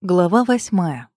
Глава восьмая.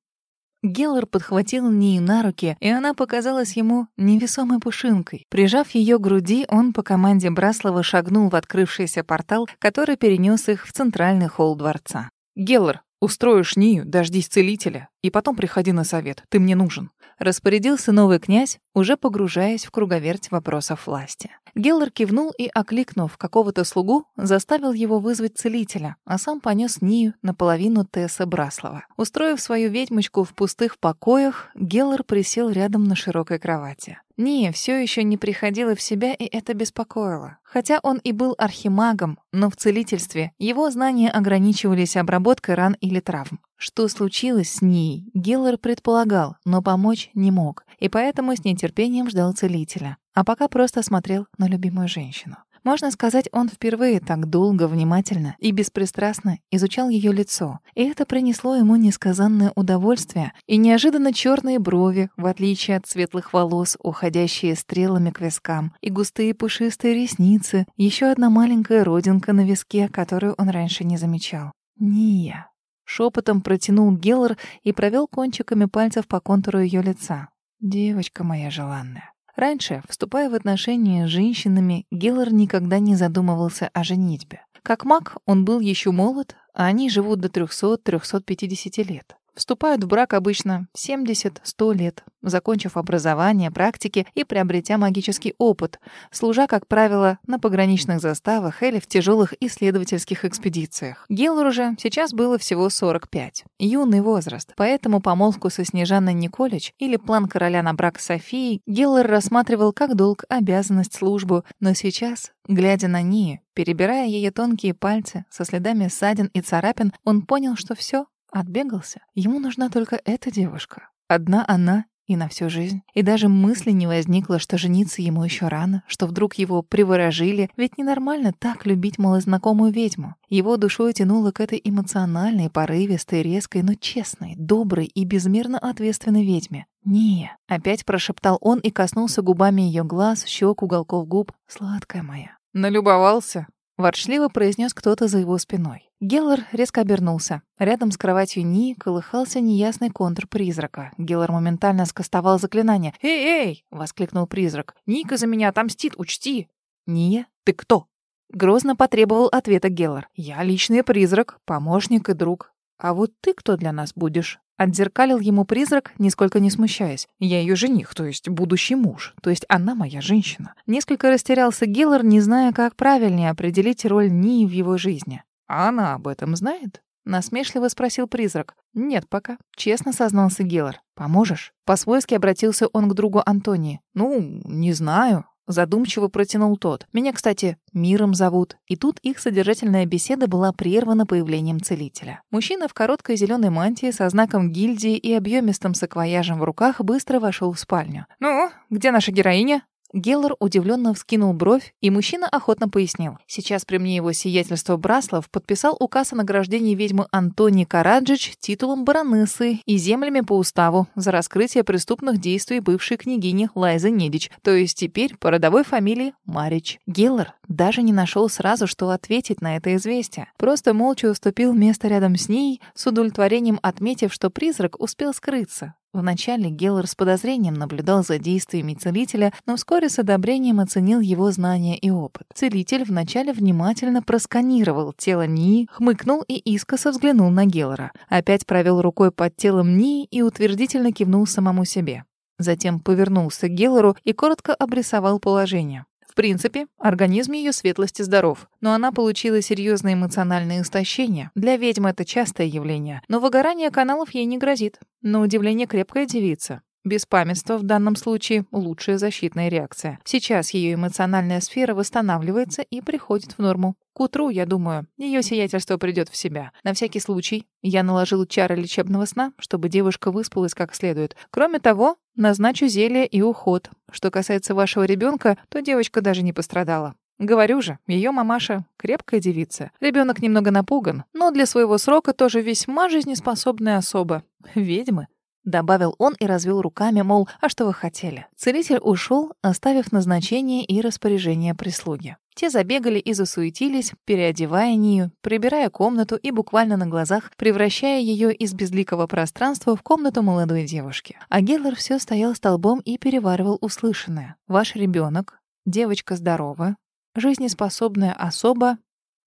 Геллар подхватил Нию на руки, и она показалась ему невесомой пушинкой. Прижав ее к груди, он по команде Браслова шагнул в открывшийся портал, который перенес их в центральный холл дворца. «Геллар, устроишь Нию, дождись целителя, и потом приходи на совет, ты мне нужен». Распорядился новый князь, уже погружаясь в круговерть вопросов власти. Геллар кивнул и, окликнув какого-то слугу, заставил его вызвать целителя, а сам понес Нию наполовину Тесса Браслова. Устроив свою ведьмочку в пустых покоях, Геллар присел рядом на широкой кровати. Ния все еще не приходила в себя, и это беспокоило. Хотя он и был архимагом, но в целительстве его знания ограничивались обработкой ран или травм. Что случилось с ней, Геллар предполагал, но помочь не мог, и поэтому с нетерпением ждал целителя. А пока просто смотрел на любимую женщину. Можно сказать, он впервые так долго, внимательно и беспристрастно изучал ее лицо, и это принесло ему несказанное удовольствие и неожиданно черные брови, в отличие от светлых волос, уходящие стрелами к вискам, и густые пушистые ресницы, еще одна маленькая родинка на виске, которую он раньше не замечал. «Ния». Шепотом протянул Геллар и провел кончиками пальцев по контуру ее лица. «Девочка моя желанная». Раньше, вступая в отношения с женщинами, Геллар никогда не задумывался о женитьбе. Как маг он был еще молод, а они живут до 300-350 лет. Вступают в брак обычно 70-100 лет, закончив образование, практики и приобретя магический опыт, служа, как правило, на пограничных заставах или в тяжелых исследовательских экспедициях. Геллору же сейчас было всего 45. Юный возраст, поэтому помолвку со Снежанной Николич или план короля на брак с Софией Геллор рассматривал как долг, обязанность, службу, но сейчас, глядя на Нию, перебирая ее тонкие пальцы со следами ссадин и царапин, он понял, что все Отбегался. Ему нужна только эта девушка. Одна она и на всю жизнь. И даже мысли не возникло, что жениться ему еще рано, что вдруг его приворожили, ведь ненормально так любить малознакомую ведьму. Его душой тянуло к этой эмоциональной, порывистой, резкой, но честной, доброй и безмерно ответственной ведьме. «Не», — опять прошептал он и коснулся губами ее глаз, щек, уголков губ. «Сладкая моя». «Налюбовался?» Ворчливо произнес кто-то за его спиной. Геллар резко обернулся. Рядом с кроватью Ни колыхался неясный контур призрака. Геллар моментально скостовал заклинание. «Эй, эй!» — воскликнул призрак. «Ника за меня отомстит, учти!» «Ния, ты кто?» Грозно потребовал ответа Геллар. «Я личный призрак, помощник и друг. А вот ты кто для нас будешь?» Отзеркалил ему призрак, нисколько не смущаясь. «Я ее жених, то есть будущий муж, то есть она моя женщина». Несколько растерялся Гиллар, не зная, как правильнее определить роль Нии в его жизни. «А она об этом знает?» Насмешливо спросил призрак. «Нет пока», — честно сознался Гиллар. «Поможешь?» По-свойски обратился он к другу Антонии. «Ну, не знаю», Задумчиво протянул тот. «Меня, кстати, Миром зовут». И тут их содержательная беседа была прервана появлением целителя. Мужчина в короткой зеленой мантии со знаком гильдии и объемистым саквояжем в руках быстро вошел в спальню. «Ну, где наша героиня?» Геллар удивленно вскинул бровь, и мужчина охотно пояснил. Сейчас при мне его сиятельство Браслов подписал указ о награждении ведьмы Антони Караджич титулом баронессы и землями по уставу за раскрытие преступных действий бывшей княгини Лайзы Недич, то есть теперь по родовой фамилии Марич. Геллар даже не нашел сразу, что ответить на это известие. Просто молча уступил место рядом с ней, с удовлетворением отметив, что призрак успел скрыться, Вначале Геллар с подозрением наблюдал за действиями целителя, но вскоре с одобрением оценил его знания и опыт. Целитель вначале внимательно просканировал тело Нии, хмыкнул и искоса взглянул на Геллара. Опять провел рукой под телом Нии и утвердительно кивнул самому себе. Затем повернулся к Геллару и коротко обрисовал положение. В принципе, организм ее светлости здоров, но она получила серьезное эмоциональное истощение. Для ведьмы это частое явление, но выгорание каналов ей не грозит. На удивление крепкая девица. Беспамятство в данном случае — лучшая защитная реакция. Сейчас ее эмоциональная сфера восстанавливается и приходит в норму. К утру, я думаю, ее сиятельство придет в себя. На всякий случай я наложил чары лечебного сна, чтобы девушка выспалась как следует. Кроме того, назначу зелье и уход. Что касается вашего ребенка, то девочка даже не пострадала. Говорю же, ее мамаша крепкая девица. Ребенок немного напуган, но для своего срока тоже весьма жизнеспособная особа. Ведьмы. Добавил он и развел руками, мол, а что вы хотели? Целитель ушел, оставив назначение и распоряжение прислуги. Те забегали и засуетились, переодевая Нию, прибирая комнату и буквально на глазах превращая ее из безликого пространства в комнату молодой девушки. А Геллер все стоял столбом и переваривал услышанное. «Ваш ребенок, девочка здорова, жизнеспособная особа,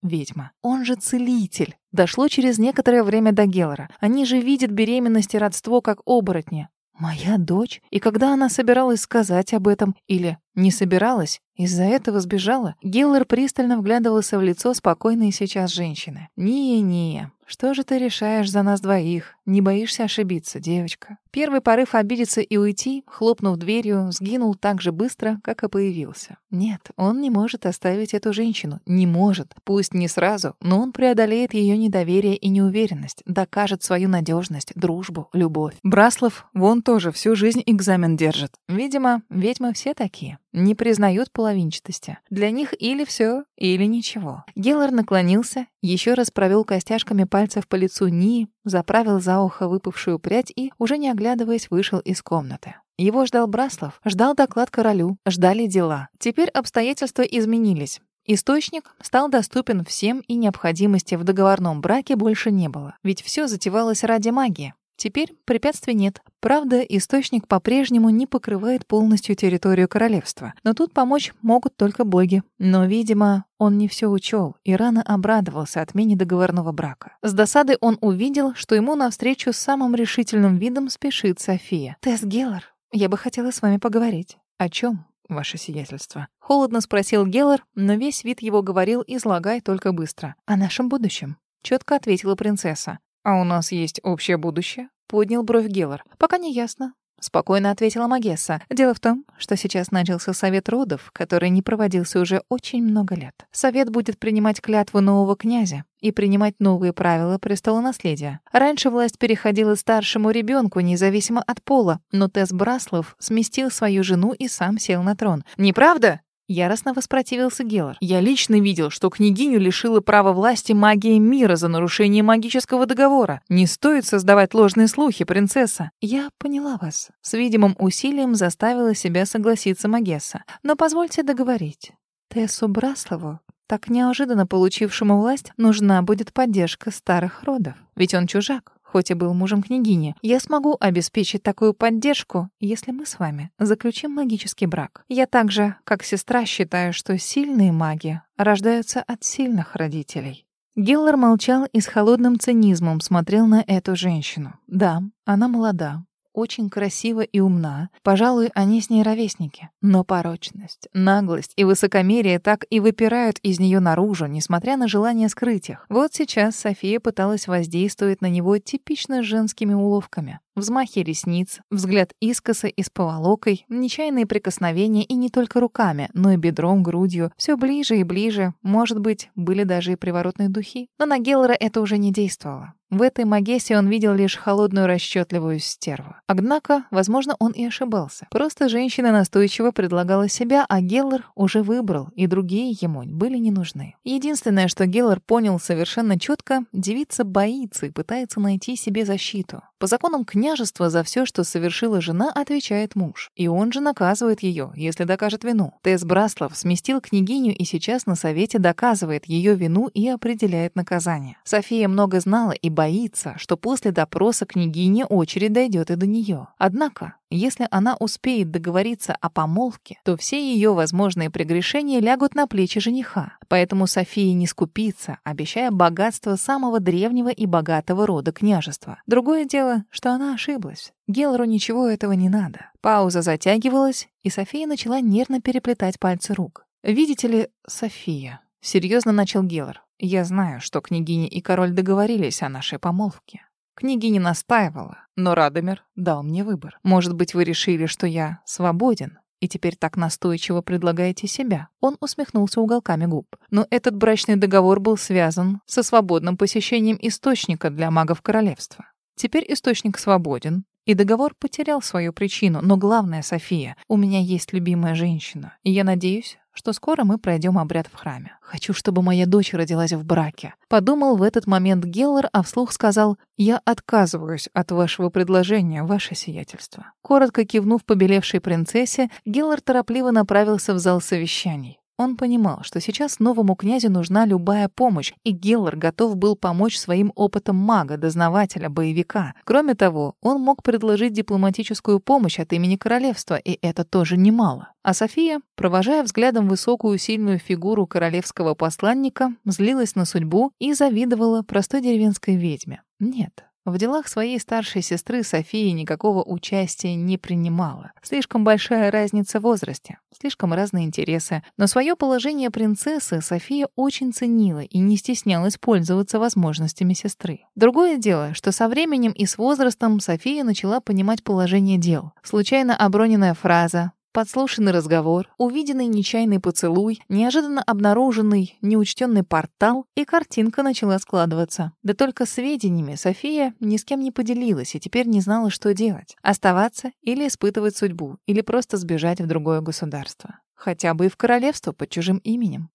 ведьма. Он же целитель. Дошло через некоторое время до Геллера. Они же видят беременность и родство как оборотни. Моя дочь? И когда она собиралась сказать об этом? Или не собиралась? Из-за этого сбежала? Геллер пристально вглядывался в лицо спокойной сейчас женщины. «Не-не, что же ты решаешь за нас двоих? Не боишься ошибиться, девочка?» Первый порыв обидеться и уйти, хлопнув дверью, сгинул так же быстро, как и появился. Нет, он не может оставить эту женщину. Не может. Пусть не сразу, но он преодолеет ее недоверие и неуверенность, докажет свою надежность, дружбу, любовь. Браслов вон тоже всю жизнь экзамен держит. Видимо, ведьмы все такие. Не признают половинчатости. Для них или все, или ничего. Геллар наклонился, еще раз провел костяшками пальцев по лицу Нии, заправил за ухо выпавшую прядь и, уже не оглядываясь, вышел из комнаты. Его ждал Браслов, ждал доклад королю, ждали дела. Теперь обстоятельства изменились. Источник стал доступен всем, и необходимости в договорном браке больше не было. Ведь все затевалось ради магии. Теперь препятствий нет. Правда, источник по-прежнему не покрывает полностью территорию королевства. Но тут помочь могут только боги. Но, видимо, он не все учел и рано обрадовался отмене договорного брака. С досадой он увидел, что ему навстречу с самым решительным видом спешит София. «Тесс Геллар, я бы хотела с вами поговорить». «О чем, ваше сиятельство?» Холодно спросил Геллар, но весь вид его говорил «излагай только быстро». «О нашем будущем», — четко ответила принцесса. «А у нас есть общее будущее?» — поднял бровь Геллар. «Пока не ясно». Спокойно ответила Магесса. Дело в том, что сейчас начался совет родов, который не проводился уже очень много лет. Совет будет принимать клятву нового князя и принимать новые правила престола наследия. Раньше власть переходила старшему ребенку, независимо от пола, но Тесс Браслов сместил свою жену и сам сел на трон. «Неправда?» Яростно воспротивился Геллар. «Я лично видел, что княгиню лишила права власти магии мира за нарушение магического договора. Не стоит создавать ложные слухи, принцесса». «Я поняла вас». С видимым усилием заставила себя согласиться Магесса. «Но позвольте договорить. Тессу Браслову, так неожиданно получившему власть, нужна будет поддержка старых родов. Ведь он чужак хоть и был мужем княгини. Я смогу обеспечить такую поддержку, если мы с вами заключим магический брак. Я также, как сестра, считаю, что сильные маги рождаются от сильных родителей. Гиллар молчал и с холодным цинизмом смотрел на эту женщину. Да, она молода, очень красива и умна. Пожалуй, они с ней ровесники. Но порочность, наглость и высокомерие так и выпирают из нее наружу, несмотря на желание скрыть их. Вот сейчас София пыталась воздействовать на него типично женскими уловками. Взмахи ресниц, взгляд искоса и с поволокой, нечаянные прикосновения и не только руками, но и бедром, грудью. Все ближе и ближе. Может быть, были даже и приворотные духи. Но на Геллера это уже не действовало. В этой Магессе он видел лишь холодную расчетливую стерву. Однако, возможно, он и ошибался. Просто женщина настойчиво предлагала себя, а Геллер уже выбрал, и другие ему были не нужны. Единственное, что Геллер понял совершенно четко, девица боится и пытается найти себе защиту. По законам княжества за все, что совершила жена, отвечает муж. И он же наказывает ее, если докажет вину. Тесс Браслов сместил княгиню и сейчас на совете доказывает ее вину и определяет наказание. София много знала и боится, что после допроса княгини очередь дойдет и до нее. Однако если она успеет договориться о помолвке, то все ее возможные прегрешения лягут на плечи жениха. Поэтому София не скупится, обещая богатство самого древнего и богатого рода княжества. Другое дело, что она ошиблась. Гелру ничего этого не надо. Пауза затягивалась, и София начала нервно переплетать пальцы рук. «Видите ли, София», — серьезно начал Гелр, «я знаю, что княгиня и король договорились о нашей помолвке. Княгиня настаивала, но Радомир дал мне выбор. Может быть, вы решили, что я свободен, и теперь так настойчиво предлагаете себя. Он усмехнулся уголками губ. Но этот брачный договор был связан со свободным посещением источника для магов королевства. Теперь источник свободен, И договор потерял свою причину. Но главное, София, у меня есть любимая женщина. И я надеюсь, что скоро мы пройдем обряд в храме. Хочу, чтобы моя дочь родилась в браке. Подумал в этот момент Геллар, а вслух сказал, «Я отказываюсь от вашего предложения, ваше сиятельство». Коротко кивнув побелевшей принцессе, Геллар торопливо направился в зал совещаний. Он понимал, что сейчас новому князю нужна любая помощь, и Геллар готов был помочь своим опытом мага, дознавателя, боевика. Кроме того, он мог предложить дипломатическую помощь от имени королевства, и это тоже немало. А София, провожая взглядом высокую сильную фигуру королевского посланника, злилась на судьбу и завидовала простой деревенской ведьме. Нет, в делах своей старшей сестры Софии никакого участия не принимала. Слишком большая разница в возрасте, слишком разные интересы. Но свое положение принцессы София очень ценила и не стеснялась пользоваться возможностями сестры. Другое дело, что со временем и с возрастом София начала понимать положение дел. Случайно оброненная фраза Подслушанный разговор, увиденный нечаянный поцелуй, неожиданно обнаруженный неучтенный портал, и картинка начала складываться. Да только сведениями София ни с кем не поделилась и теперь не знала, что делать. Оставаться или испытывать судьбу, или просто сбежать в другое государство. Хотя бы и в королевство под чужим именем.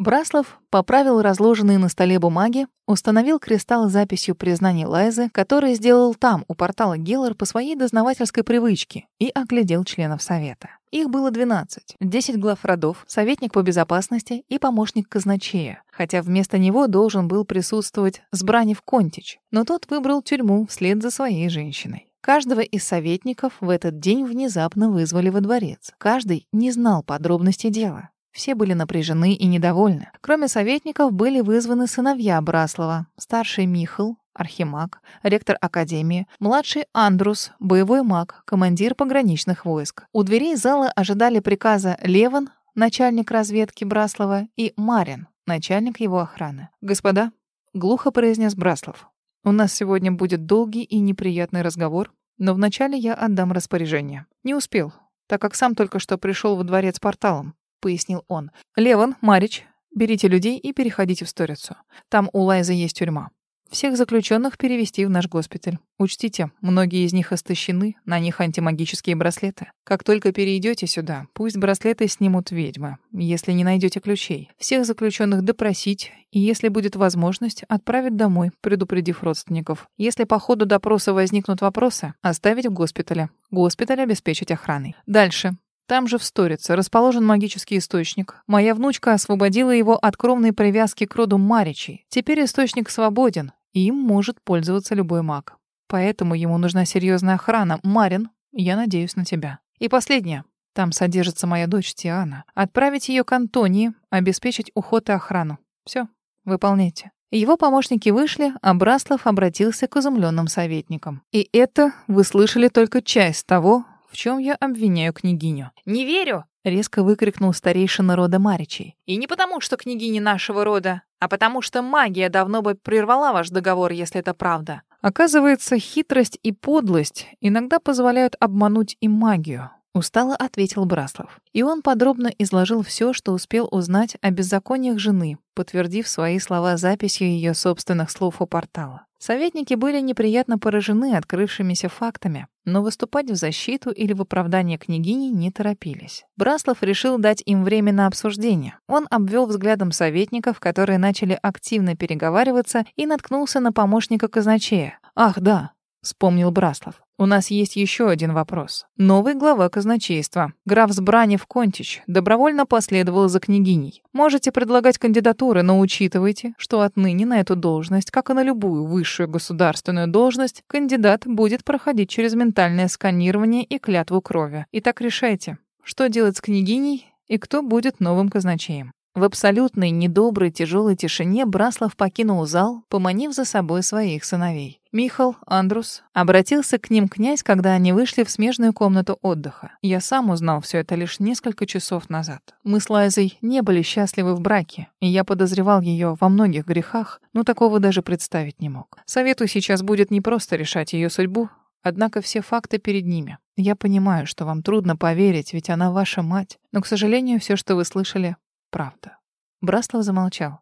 Браслов поправил разложенные на столе бумаги, установил кристалл с записью признаний Лайзы, который сделал там, у портала Геллар, по своей дознавательской привычке, и оглядел членов совета. Их было 12. 10 глав родов, советник по безопасности и помощник казначея, хотя вместо него должен был присутствовать Сбранев Контич, но тот выбрал тюрьму вслед за своей женщиной. Каждого из советников в этот день внезапно вызвали во дворец. Каждый не знал подробностей дела. Все были напряжены и недовольны. Кроме советников были вызваны сыновья Браслова, старший Михал, архимаг, ректор академии, младший Андрус, боевой маг, командир пограничных войск. У дверей зала ожидали приказа Леван, начальник разведки Браслова, и Марин, начальник его охраны. «Господа», — глухо произнес Браслов, — «у нас сегодня будет долгий и неприятный разговор, но вначале я отдам распоряжение. Не успел, так как сам только что пришел во дворец порталом. — пояснил он. «Леван, Марич, берите людей и переходите в Сторицу. Там у Лайзы есть тюрьма. Всех заключенных перевести в наш госпиталь. Учтите, многие из них истощены, на них антимагические браслеты. Как только перейдете сюда, пусть браслеты снимут ведьмы, если не найдете ключей. Всех заключенных допросить, и если будет возможность, отправить домой, предупредив родственников. Если по ходу допроса возникнут вопросы, оставить в госпитале. Госпиталь обеспечить охраной. Дальше. Там же в Сторице расположен магический источник. Моя внучка освободила его от кровной привязки к роду Маричей. Теперь источник свободен, и им может пользоваться любой маг. Поэтому ему нужна серьезная охрана. Марин, я надеюсь на тебя. И последнее. Там содержится моя дочь Тиана. Отправить ее к Антонии, обеспечить уход и охрану. Все, выполняйте. Его помощники вышли, а Браслов обратился к изумленным советникам. И это вы слышали только часть того, в чем я обвиняю княгиню. «Не верю!» — резко выкрикнул старейшина рода Маричей. «И не потому, что княгиня нашего рода, а потому что магия давно бы прервала ваш договор, если это правда». Оказывается, хитрость и подлость иногда позволяют обмануть и магию. Устало ответил Браслов. И он подробно изложил все, что успел узнать о беззакониях жены, подтвердив свои слова записью ее собственных слов у портала. Советники были неприятно поражены открывшимися фактами, но выступать в защиту или в оправдание княгини не торопились. Браслов решил дать им время на обсуждение. Он обвел взглядом советников, которые начали активно переговариваться, и наткнулся на помощника казначея. «Ах, да», — вспомнил Браслов. У нас есть еще один вопрос. Новый глава казначейства, граф Сбранев Контич, добровольно последовал за княгиней. Можете предлагать кандидатуры, но учитывайте, что отныне на эту должность, как и на любую высшую государственную должность, кандидат будет проходить через ментальное сканирование и клятву крови. Итак, решайте, что делать с княгиней и кто будет новым казначеем. В абсолютной недоброй тяжелой тишине Браслов покинул зал, поманив за собой своих сыновей. Михал, Андрус. Обратился к ним князь, когда они вышли в смежную комнату отдыха. Я сам узнал все это лишь несколько часов назад. Мы с Лайзой не были счастливы в браке, и я подозревал ее во многих грехах, но такого даже представить не мог. Совету сейчас будет не просто решать ее судьбу, Однако все факты перед ними. Я понимаю, что вам трудно поверить, ведь она ваша мать. Но, к сожалению, все, что вы слышали, правда. Браслов замолчал.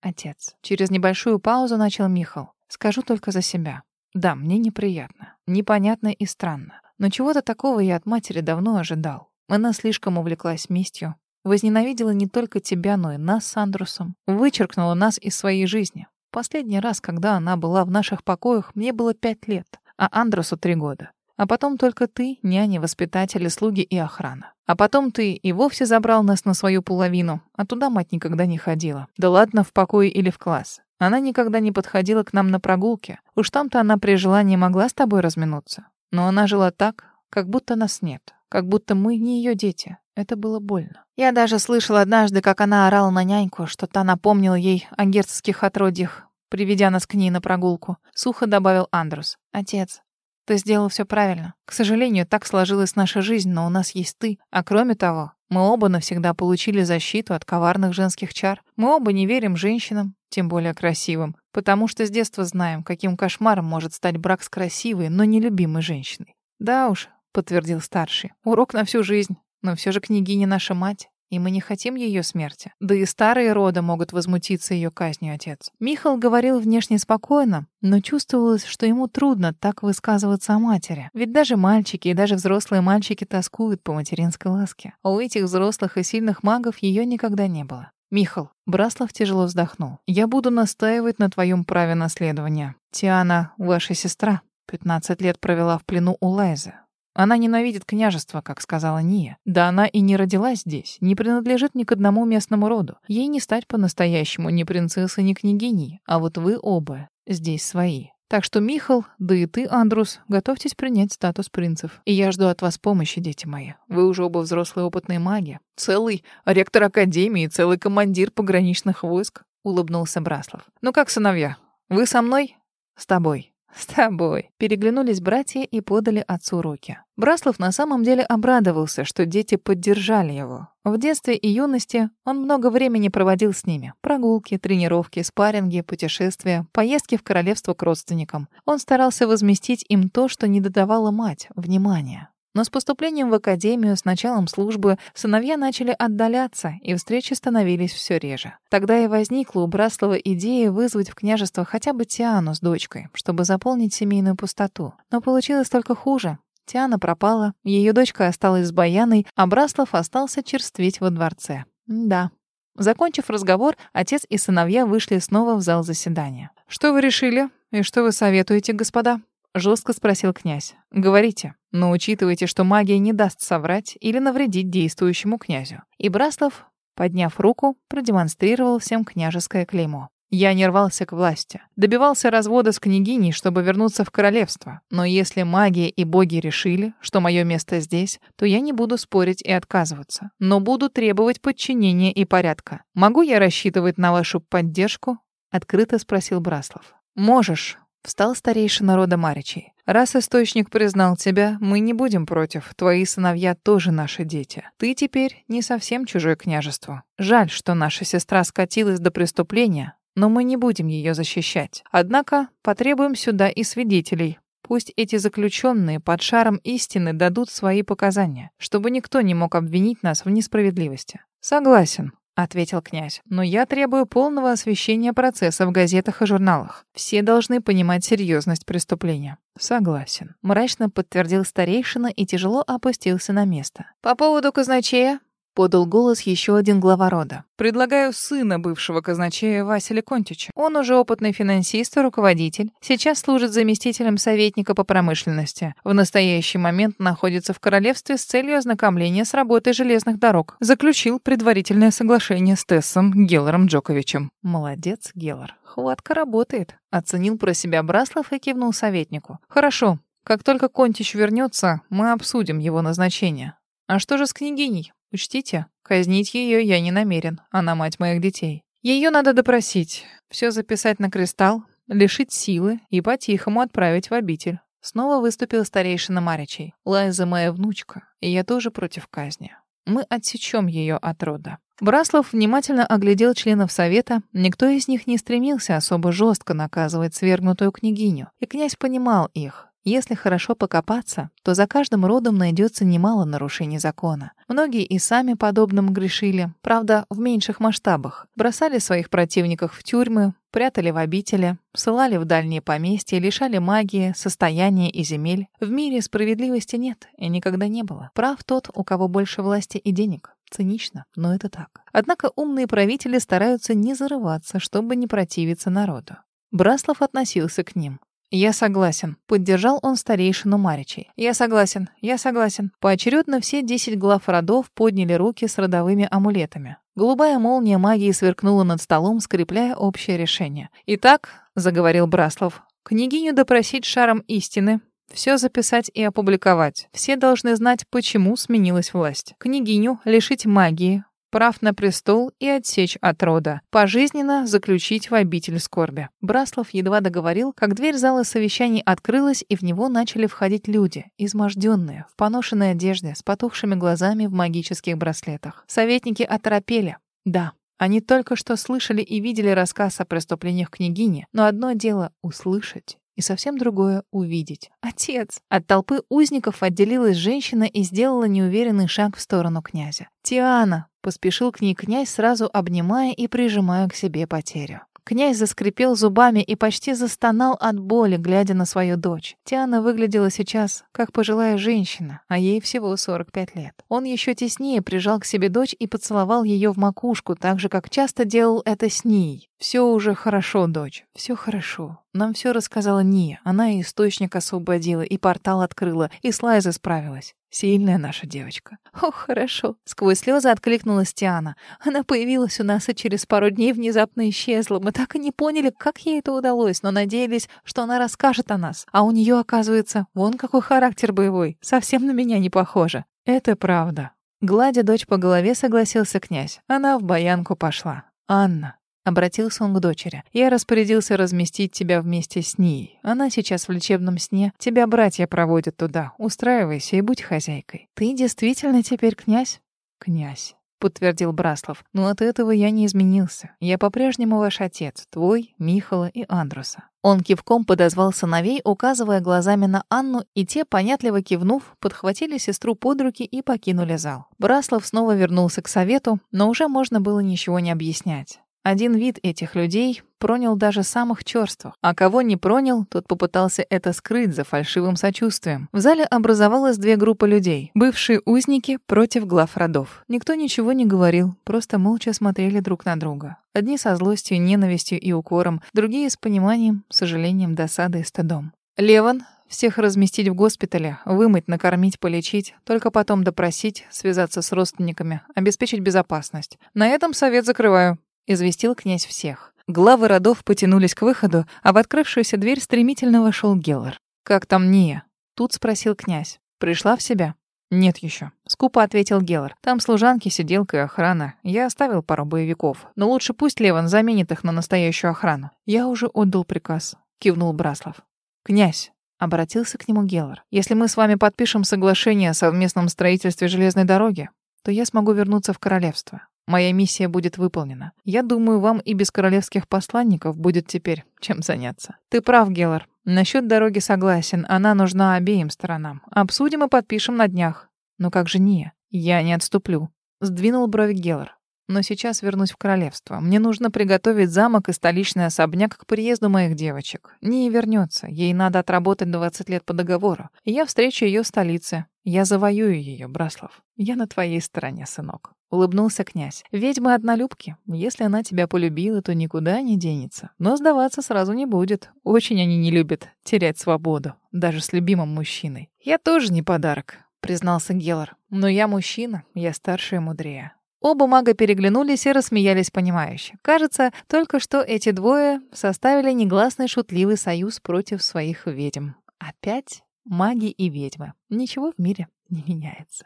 Отец. Через небольшую паузу начал Михал. Скажу только за себя. Да, мне неприятно. непонятно и странно. Но чего-то такого я от матери давно ожидал. Она слишком увлеклась местью, возненавидела не только тебя, но и нас с Андрусом, вычеркнула нас из своей жизни. Последний раз, когда она была в наших покоях, мне было пять лет, а Андрусу три года. А потом только ты, няни, воспитатели, слуги и охрана. А потом ты и вовсе забрал нас на свою половину, а туда мать никогда не ходила. Да ладно, в покое или в класс. Она никогда не подходила к нам на прогулке. Уж там-то она при желании могла с тобой разминуться. Но она жила так, как будто нас нет. Как будто мы не ее дети. Это было больно. Я даже слышала однажды, как она орала на няньку, что та напомнила ей о герцогских отродьях, приведя нас к ней на прогулку. Сухо добавил Андрус. «Отец, ты сделал все правильно. К сожалению, так сложилась наша жизнь, но у нас есть ты. А кроме того, мы оба навсегда получили защиту от коварных женских чар. Мы оба не верим женщинам, тем более красивым, потому что с детства знаем, каким кошмаром может стать брак с красивой, но нелюбимой женщиной. Да уж, подтвердил старший. Урок на всю жизнь. Но все же княгиня наша мать. И мы не хотим ее смерти. Да и старые рода могут возмутиться ее казнью, отец. Михал говорил внешне спокойно, но чувствовалось, что ему трудно так высказываться о матери. Ведь даже мальчики и даже взрослые мальчики тоскуют по материнской ласке. А у этих взрослых и сильных магов ее никогда не было. Михал, Браслов тяжело вздохнул. Я буду настаивать на твоем праве наследования. Тиана, ваша сестра, 15 лет провела в плену у Лайзы. Она ненавидит княжество, как сказала Ния. Да она и не родилась здесь, не принадлежит ни к одному местному роду. Ей не стать по-настоящему ни принцессой, ни княгиней, а вот вы оба здесь свои. Так что, Михал, да и ты, Андрус, готовьтесь принять статус принцев. И я жду от вас помощи, дети мои. Вы уже оба взрослые опытные маги. Целый ректор академии, целый командир пограничных войск, улыбнулся Браслов. Ну как, сыновья, вы со мной? С тобой. «С тобой». Переглянулись братья и подали отцу руки. Браслов на самом деле обрадовался, что дети поддержали его. В детстве и юности он много времени проводил с ними. Прогулки, тренировки, спарринги, путешествия, поездки в королевство к родственникам. Он старался возместить им то, что не додавала мать, внимания. Но с поступлением в академию, с началом службы, сыновья начали отдаляться, и встречи становились все реже. Тогда и возникла у Браслова идея вызвать в княжество хотя бы Тиану с дочкой, чтобы заполнить семейную пустоту. Но получилось только хуже. Тиана пропала, ее дочка осталась с Баяной, а Браслов остался черстветь во дворце. Да. Закончив разговор, отец и сыновья вышли снова в зал заседания. «Что вы решили? И что вы советуете, господа?» Жестко спросил князь. «Говорите, но учитывайте, что магия не даст соврать или навредить действующему князю». И Браслов, подняв руку, продемонстрировал всем княжеское клеймо. Я не рвался к власти. Добивался развода с княгиней, чтобы вернуться в королевство. Но если магия и боги решили, что мое место здесь, то я не буду спорить и отказываться. Но буду требовать подчинения и порядка. Могу я рассчитывать на вашу поддержку? Открыто спросил Браслов. Можешь, Встал старейшина рода Маричей. «Раз источник признал тебя, мы не будем против. Твои сыновья тоже наши дети. Ты теперь не совсем чужое княжество. Жаль, что наша сестра скатилась до преступления, но мы не будем ее защищать. Однако потребуем сюда и свидетелей. Пусть эти заключенные под шаром истины дадут свои показания, чтобы никто не мог обвинить нас в несправедливости. Согласен, ответил князь. Но я требую полного освещения процесса в газетах и журналах. Все должны понимать серьезность преступления. Согласен, мрачно подтвердил старейшина и тяжело опустился на место. По поводу казначея подал голос еще один глава рода. Предлагаю сына бывшего казначея Василия Контича. Он уже опытный финансист и руководитель. Сейчас служит заместителем советника по промышленности. В настоящий момент находится в королевстве с целью ознакомления с работой железных дорог. Заключил предварительное соглашение с Тессом Геллером Джоковичем. Молодец, Геллер. Хватка работает. Оценил про себя Браслов и кивнул советнику. Хорошо. Как только Контич вернется, мы обсудим его назначение. А что же с княгиней? Учтите, казнить ее я не намерен, она мать моих детей. Ее надо допросить, все записать на кристалл, лишить силы и по-тихому отправить в обитель. Снова выступил старейшина Маричей. Лайза моя внучка, и я тоже против казни. Мы отсечем ее от рода. Браслов внимательно оглядел членов совета. Никто из них не стремился особо жестко наказывать свергнутую княгиню. И князь понимал их. Если хорошо покопаться, то за каждым родом найдется немало нарушений закона. Многие и сами подобным грешили, правда, в меньших масштабах. Бросали своих противников в тюрьмы, прятали в обители, ссылали в дальние поместья, лишали магии, состояния и земель. В мире справедливости нет и никогда не было. Прав тот, у кого больше власти и денег. Цинично, но это так. Однако умные правители стараются не зарываться, чтобы не противиться народу. Браслов относился к ним. «Я согласен», — поддержал он старейшину Маричей. «Я согласен, я согласен». Поочередно все десять глав родов подняли руки с родовыми амулетами. Голубая молния магии сверкнула над столом, скрепляя общее решение. «Итак», — заговорил Браслов, — «княгиню допросить шаром истины, все записать и опубликовать. Все должны знать, почему сменилась власть. Княгиню лишить магии, прав на престол и отсечь от рода. Пожизненно заключить в обитель скорби. Браслов едва договорил, как дверь зала совещаний открылась, и в него начали входить люди, изможденные, в поношенной одежде, с потухшими глазами в магических браслетах. Советники оторопели. Да, они только что слышали и видели рассказ о преступлениях княгини, но одно дело — услышать, и совсем другое — увидеть. «Отец!» От толпы узников отделилась женщина и сделала неуверенный шаг в сторону князя. «Тиана!» — поспешил к ней князь, сразу обнимая и прижимая к себе потерю. Князь заскрипел зубами и почти застонал от боли, глядя на свою дочь. Тиана выглядела сейчас как пожилая женщина, а ей всего 45 лет. Он еще теснее прижал к себе дочь и поцеловал ее в макушку, так же, как часто делал это с ней. «Все уже хорошо, дочь, все хорошо. Нам все рассказала Ния. Она и источник освободила, и портал открыла, и Слайза справилась. Сильная наша девочка. Ох, хорошо. Сквозь слезы откликнулась Тиана. Она появилась у нас и через пару дней внезапно исчезла. Мы так и не поняли, как ей это удалось, но надеялись, что она расскажет о нас. А у нее, оказывается, вон какой характер боевой. Совсем на меня не похоже. Это правда. Гладя дочь по голове, согласился князь. Она в баянку пошла. Анна, Обратился он к дочери. «Я распорядился разместить тебя вместе с ней. Она сейчас в лечебном сне. Тебя братья проводят туда. Устраивайся и будь хозяйкой». «Ты действительно теперь князь?» «Князь», — подтвердил Браслов. «Но от этого я не изменился. Я по-прежнему ваш отец, твой, Михала и Андруса». Он кивком подозвал сыновей, указывая глазами на Анну, и те, понятливо кивнув, подхватили сестру под руки и покинули зал. Браслов снова вернулся к совету, но уже можно было ничего не объяснять. Один вид этих людей пронял даже самых черствых, а кого не пронял, тот попытался это скрыть за фальшивым сочувствием. В зале образовалось две группы людей. Бывшие узники против глав родов. Никто ничего не говорил, просто молча смотрели друг на друга. Одни со злостью, ненавистью и укором, другие с пониманием, сожалением, досадой и стыдом. Леван всех разместить в госпитале, вымыть, накормить, полечить, только потом допросить, связаться с родственниками, обеспечить безопасность. На этом совет закрываю известил князь всех. Главы родов потянулись к выходу, а в открывшуюся дверь стремительно вошел Геллар. «Как там Ния?» Тут спросил князь. «Пришла в себя?» «Нет еще», — скупо ответил Геллар. «Там служанки, сиделка и охрана. Я оставил пару боевиков. Но лучше пусть Леван заменит их на настоящую охрану». «Я уже отдал приказ», — кивнул Браслов. «Князь», — обратился к нему Геллар. «Если мы с вами подпишем соглашение о совместном строительстве железной дороги, то я смогу вернуться в королевство. Моя миссия будет выполнена. Я думаю, вам и без королевских посланников будет теперь чем заняться. Ты прав, Геллар. Насчет дороги согласен. Она нужна обеим сторонам. Обсудим и подпишем на днях. Но как же не? Я не отступлю. Сдвинул брови Геллар. Но сейчас вернусь в королевство. Мне нужно приготовить замок и столичный особняк к приезду моих девочек. Не вернется. Ей надо отработать 20 лет по договору. И я встречу ее в столице. Я завоюю ее, Браслов. Я на твоей стороне, сынок. Улыбнулся князь. Ведьмы однолюбки. Если она тебя полюбила, то никуда не денется. Но сдаваться сразу не будет. Очень они не любят терять свободу. Даже с любимым мужчиной. Я тоже не подарок, признался Геллар. Но я мужчина. Я старше и мудрее. Оба мага переглянулись и рассмеялись понимающе. Кажется, только что эти двое составили негласный шутливый союз против своих ведьм. Опять маги и ведьмы. Ничего в мире не меняется.